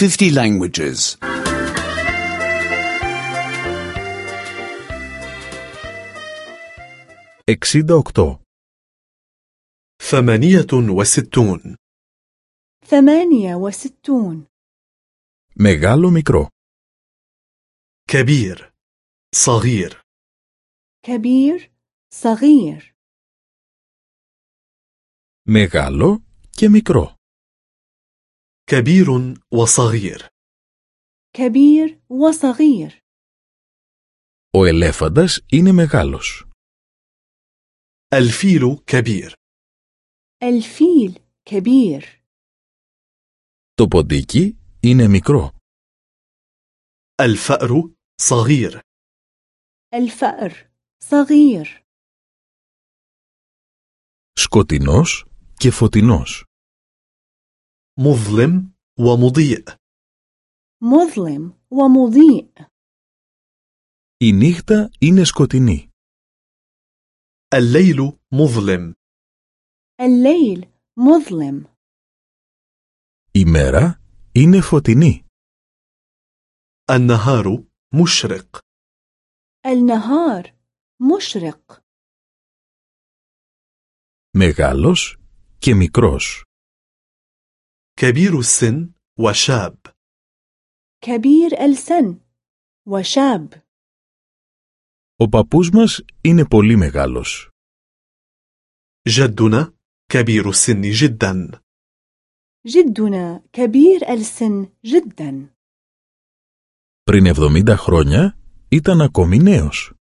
50 languages. 68. ثمانية وستون ثمانية وستون Μεγάλο μικρό. كبير صغير كبير صغير Μεγάλο και μικρό. كبير وصغير كبير وصغير Ο ελέφαντας είναι μεγάλος. الفيل كبير الفيل كبير Το ποντίκι είναι μικρό. الفأر صغير الفأر صغير Σκοτεινός και φωτεινός. مظلم ومضيء مظلم ومضيء Η νύχτα είναι σκοτεινή. الليل مظلم الليل مظلم Η μέρα είναι φωτεινή. النهار مشرق النهار مشرق Μεγάλος και μικρός. كبير السن وشاب كبير السن وشاب Ο παππούς μας είναι πολύ μεγάλος. جدنا كبير السن جدا جدنا كبير السن جدا Πριν 70 χρόνια ήταν ακόμη νέος.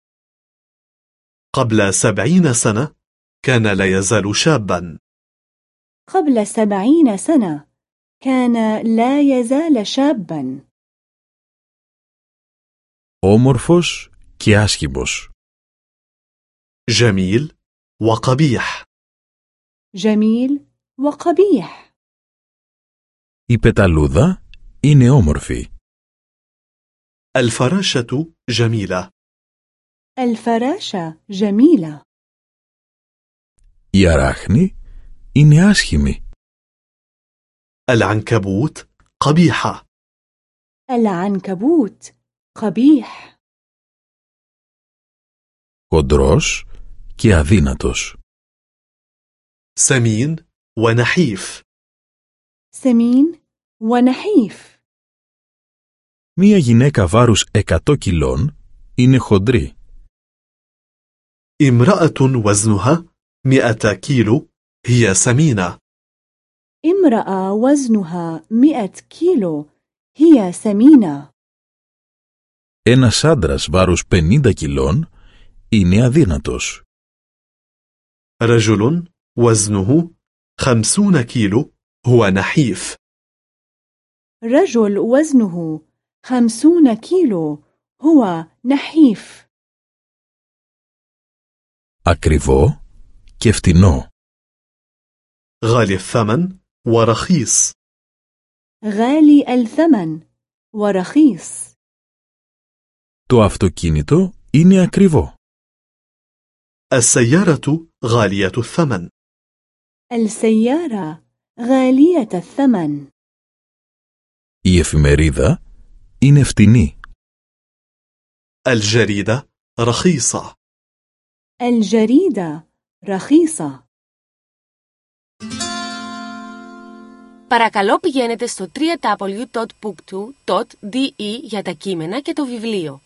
قبل سبعين سنة كان لا يزال شابا قبل سبعين سنة كان لا يزال شابا Όμορφος και άσχημος. جميل وقبيح جميل وقبيح Η πεταλούδα είναι όμορφη. الفراشة جميلة الفراشة جميلة Η αράχνη είναι άσχημη. العنكبوت قبيحة العنكبوت قبيح Κοντρός και αδύνατος. سمين ونحيف سمين ونحيف Μία γυναίκα βάρους 100 κιλών είναι χοντρή. امرأة وزنها مئة كيلو هي سمينة امرأة وزنها مئة كيلو هي سمينة Ένας άντρας βάρους 50 κιλών είναι αδύνατος. رجل وزنه خمسون كيلو هو نحيف رجل وزنه خمسون كيلو هو نحيف Ακριβό και φτηνό. غالي الثمن ورخيص غالي الثمن ورخيص Το αυτοκίνητο είναι ακριβό. السيارة غالية الثمن السيارة غالية الثمن Η εφημερίδα είναι φτηνή. الجريدة رخيصة الجريدة رخيصة Παρακαλώ πηγαίνετε στο www.booktwo.de για τα κείμενα και το βιβλίο.